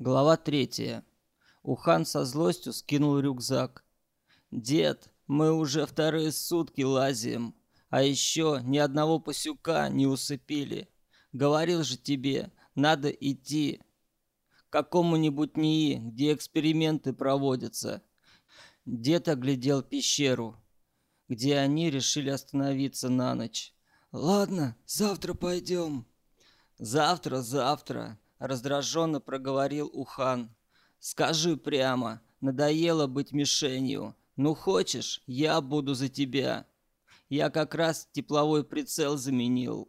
Глава третья. Ухан со злостью скинул рюкзак. «Дед, мы уже вторые сутки лазим, а еще ни одного пасюка не усыпили. Говорил же тебе, надо идти к какому-нибудь НИИ, где эксперименты проводятся». Дед оглядел пещеру, где они решили остановиться на ночь. «Ладно, завтра пойдем». «Завтра, завтра», — раздраженно проговорил Ухан. «Скажи прямо, надоело быть мишенью. Ну хочешь, я буду за тебя. Я как раз тепловой прицел заменил».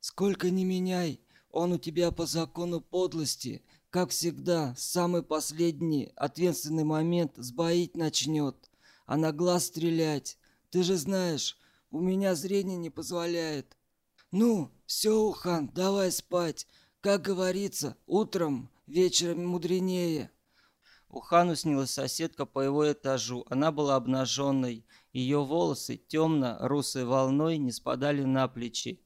«Сколько не меняй, он у тебя по закону подлости, как всегда, самый последний ответственный момент сбоить начнет, а на глаз стрелять. Ты же знаешь, у меня зрение не позволяет. Ну, все, Ухан, давай спать. Как говорится, утром, вечером мудренее. Ухану снилась соседка по его этажу. Она была обнаженной. Ее волосы темно-русой волной не спадали на плечи.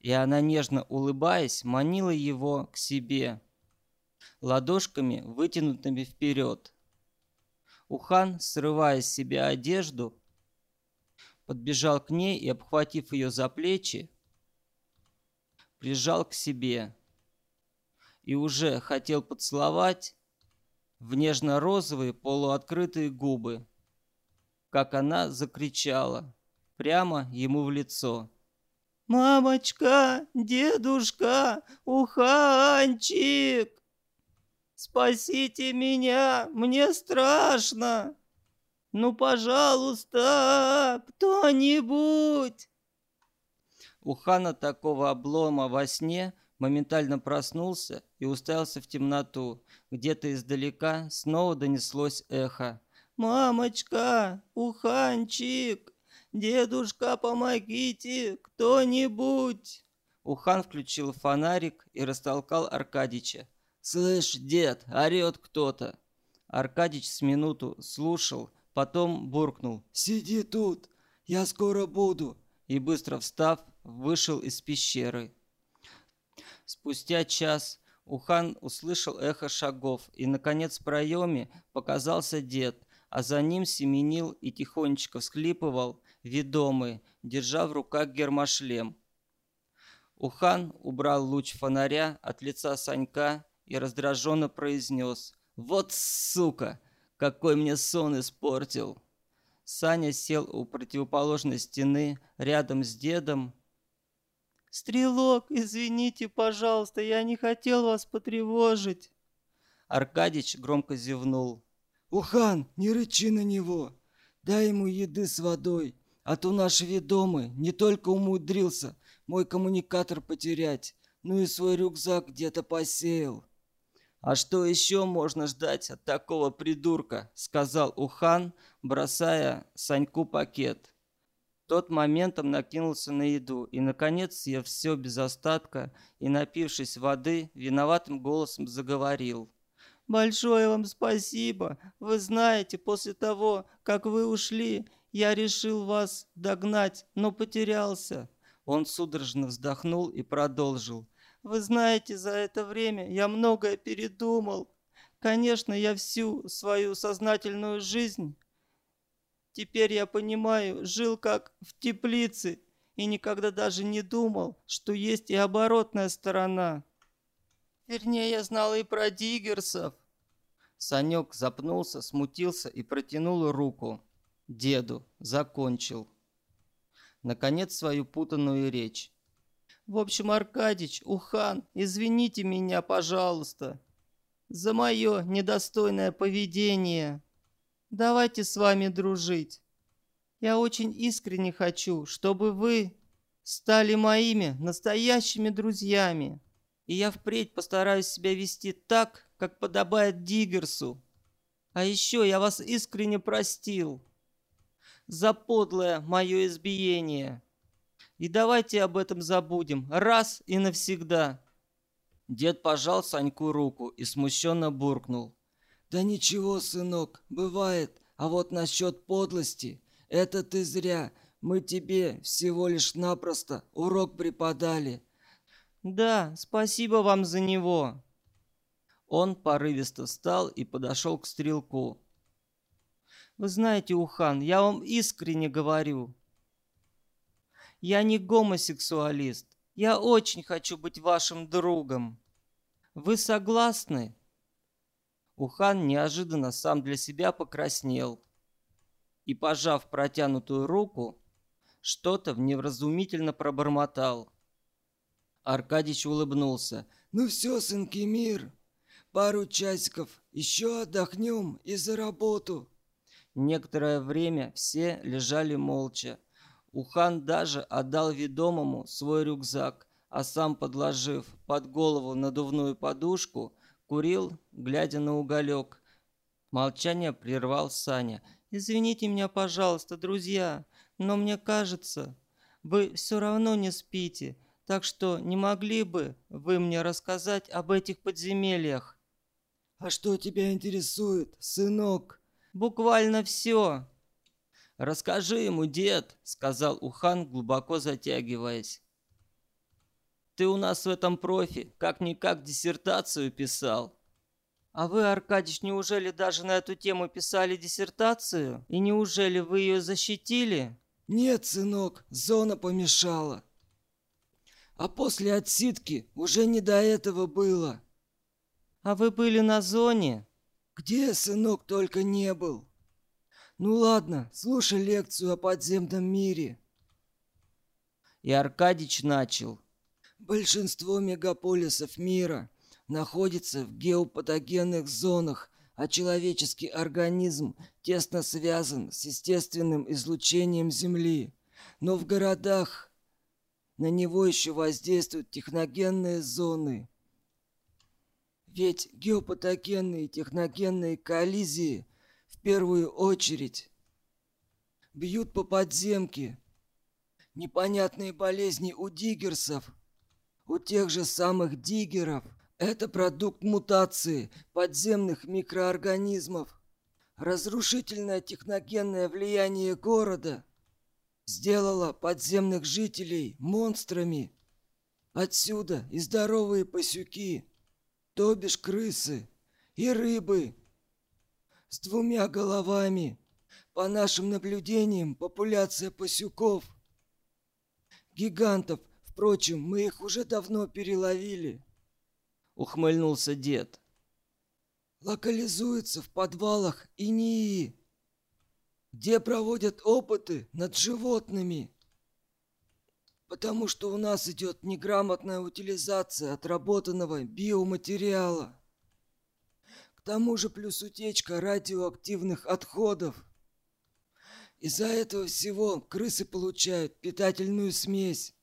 И она, нежно улыбаясь, манила его к себе, ладошками вытянутыми вперед. Ухан, срывая с себя одежду, подбежал к ней и, обхватив ее за плечи, прижал к себе и уже хотел поцеловать в нежно-розовые полуоткрытые губы, как она закричала прямо ему в лицо. «Мамочка, дедушка, уханчик! Спасите меня, мне страшно!» Ну, пожалуйста, кто-нибудь!» У хана такого облома во сне моментально проснулся и уставился в темноту. Где-то издалека снова донеслось эхо. «Мамочка! Уханчик! Дедушка, помогите! Кто-нибудь!» Ухан включил фонарик и растолкал Аркадича. «Слышь, дед, орет кто-то!» Аркадич с минуту слушал, Потом буркнул «Сиди тут, я скоро буду!» и, быстро встав, вышел из пещеры. Спустя час Ухан услышал эхо шагов, и, наконец, в проеме показался дед, а за ним семенил и тихонечко всхлипывал ведомый, держа в руках гермошлем. Ухан убрал луч фонаря от лица Санька и раздраженно произнес «Вот сука! какой мне сон испортил!» Саня сел у противоположной стены рядом с дедом. «Стрелок, извините, пожалуйста, я не хотел вас потревожить!» Аркадич громко зевнул. «Ухан, не рычи на него! Дай ему еды с водой, а то наш ведомый не только умудрился мой коммуникатор потерять, но и свой рюкзак где-то посеял. «А что еще можно ждать от такого придурка?» — сказал Ухан, бросая Саньку пакет. Тот моментом накинулся на еду и, наконец, съев все без остатка и, напившись воды, виноватым голосом заговорил. «Большое вам спасибо! Вы знаете, после того, как вы ушли, я решил вас догнать, но потерялся». Он судорожно вздохнул и продолжил. Вы знаете, за это время я многое передумал. Конечно, я всю свою сознательную жизнь, теперь я понимаю, жил как в теплице и никогда даже не думал, что есть и оборотная сторона. Вернее, я знал и про диггерсов. Санек запнулся, смутился и протянул руку. Деду закончил. Наконец свою путанную речь. В общем, Аркадич, Ухан, извините меня, пожалуйста, за мое недостойное поведение. Давайте с вами дружить. Я очень искренне хочу, чтобы вы стали моими настоящими друзьями. И я впредь постараюсь себя вести так, как подобает Диггерсу. А еще я вас искренне простил за подлое мое избиение. И давайте об этом забудем раз и навсегда. Дед пожал Саньку руку и смущенно буркнул. Да ничего, сынок, бывает. А вот насчет подлости, это ты зря. Мы тебе всего лишь напросто урок преподали. Да, спасибо вам за него. Он порывисто встал и подошел к стрелку. «Вы знаете, Ухан, я вам искренне говорю. Я не гомосексуалист. Я очень хочу быть вашим другом. Вы согласны?» Ухан неожиданно сам для себя покраснел и, пожав протянутую руку, что-то невразумительно пробормотал. Аркадич улыбнулся. «Ну все, сынки, мир. Пару часиков, еще отдохнем и за работу». Некоторое время все лежали молча. Ухан даже отдал ведомому свой рюкзак, а сам, подложив под голову надувную подушку, курил, глядя на уголек. Молчание прервал Саня – Извините меня, пожалуйста, друзья, но мне кажется, вы все равно не спите, так что не могли бы вы мне рассказать об этих подземельях?» «А что тебя интересует, сынок?» «Буквально все». «Расскажи ему, дед», — сказал Ухан, глубоко затягиваясь. «Ты у нас в этом профи, как-никак диссертацию писал». А вы, Аркадьевич, неужели даже на эту тему писали диссертацию? И неужели вы ее защитили? Нет, сынок, зона помешала. А после отсидки уже не до этого было. А вы были на зоне? Где, сынок, только не был. Ну ладно, слушай лекцию о подземном мире. И Аркадьич начал. Большинство мегаполисов мира находится в геопатогенных зонах, а человеческий организм тесно связан с естественным излучением Земли. Но в городах на него еще воздействуют техногенные зоны. Ведь геопатогенные и техногенные коллизии в первую очередь бьют по подземке. Непонятные болезни у диггерсов, у тех же самых диггеров – это продукт мутации подземных микроорганизмов. Разрушительное техногенное влияние города сделало подземных жителей монстрами. Отсюда и здоровые пасюки, то бишь крысы, и рыбы с двумя головами. По нашим наблюдениям, популяция пасюков, гигантов, впрочем, мы их уже давно переловили – ухмыльнулся дед. Локализуется в подвалах ИНИИ, где проводят опыты над животными. Потому что у нас идет неграмотная утилизация отработанного биоматериала. К тому же плюс утечка радиоактивных отходов. Из-за этого всего крысы получают питательную смесь,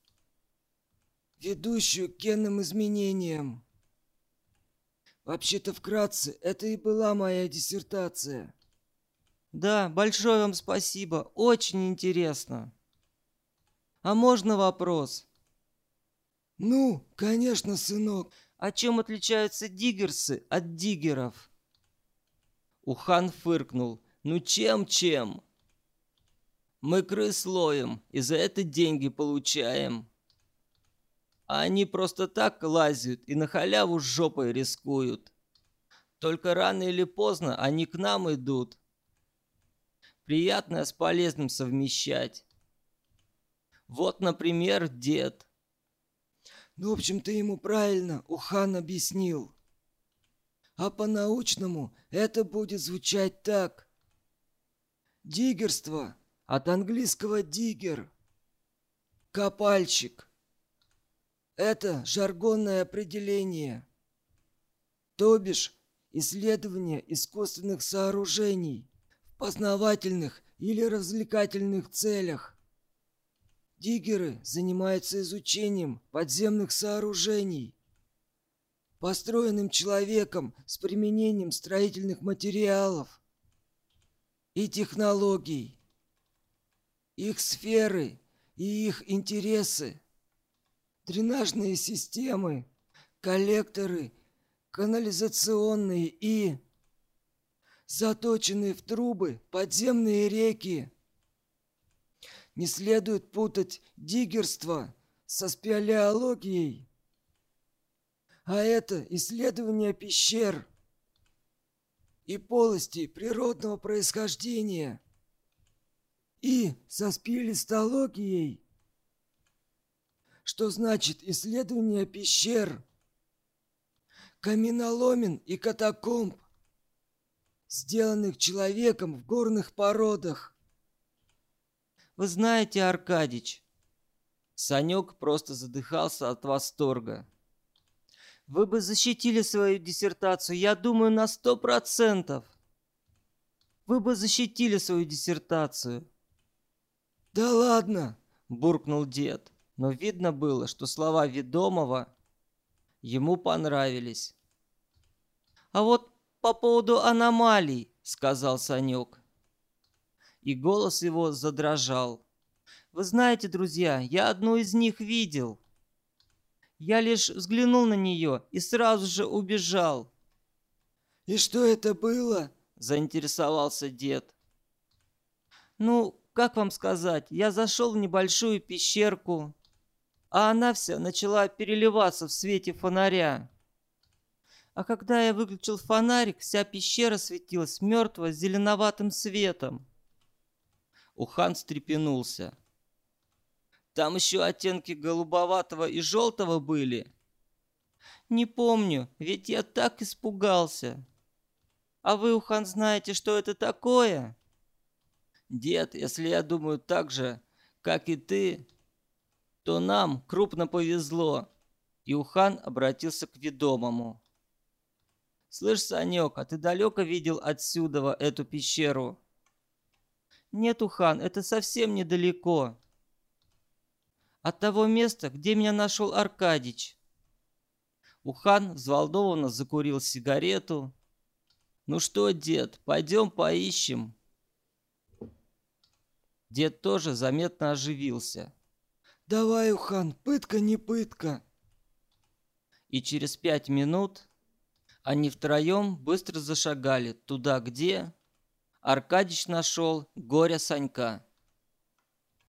ведущую к генным изменениям. Вообще-то вкратце, это и была моя диссертация. Да, большое вам спасибо. Очень интересно. А можно вопрос? Ну, конечно, сынок. А чем отличаются диггерсы от диггеров? Ухан фыркнул. Ну чем-чем? Мы крыс ловим и за это деньги получаем. А они просто так лазят и на халяву с жопой рискуют. Только рано или поздно они к нам идут. Приятное с полезным совмещать. Вот, например, дед. Ну, в общем, ты ему правильно Ухан объяснил. А по-научному это будет звучать так. Диггерство от английского диггер. Копальщик. Это жаргонное определение. То бишь, исследование искусственных сооружений в познавательных или развлекательных целях. Диггеры занимаются изучением подземных сооружений, построенным человеком с применением строительных материалов и технологий. Их сферы и их интересы дренажные системы, коллекторы, канализационные и заточенные в трубы подземные реки. Не следует путать диггерство со спелеологией. А это исследование пещер и полости природного происхождения. И со спелестологией. Что значит исследование пещер, каменоломен и катакомб, сделанных человеком в горных породах. Вы знаете, Аркадич, Санек просто задыхался от восторга. Вы бы защитили свою диссертацию, я думаю, на сто процентов. Вы бы защитили свою диссертацию. Да ладно, буркнул дед, но видно было, что слова ведомого ему понравились. А вот по поводу аномалий, сказал Санек. И голос его задрожал. Вы знаете, друзья, я одну из них видел. Я лишь взглянул на нее и сразу же убежал. «И что это было?» – заинтересовался дед. «Ну, как вам сказать, я зашел в небольшую пещерку, а она вся начала переливаться в свете фонаря. А когда я выключил фонарик, вся пещера светилась мертво зеленоватым светом. Ухан встрепенулся. Там еще оттенки голубоватого и желтого были. Не помню, ведь я так испугался. А вы, Ухан, знаете, что это такое? Дед, если я думаю так же, как и ты, то нам крупно повезло. И Ухан обратился к ведомому. «Слышь, Санек, а ты далеко видел отсюда эту пещеру?» «Нет, Ухан, это совсем недалеко от того места, где меня нашел Аркадич. Ухан взволнованно закурил сигарету. «Ну что, дед, пойдем поищем?» Дед тоже заметно оживился. «Давай, Ухан, пытка не пытка!» И через пять минут они втроем быстро зашагали туда, где Аркадич нашел горя Санька.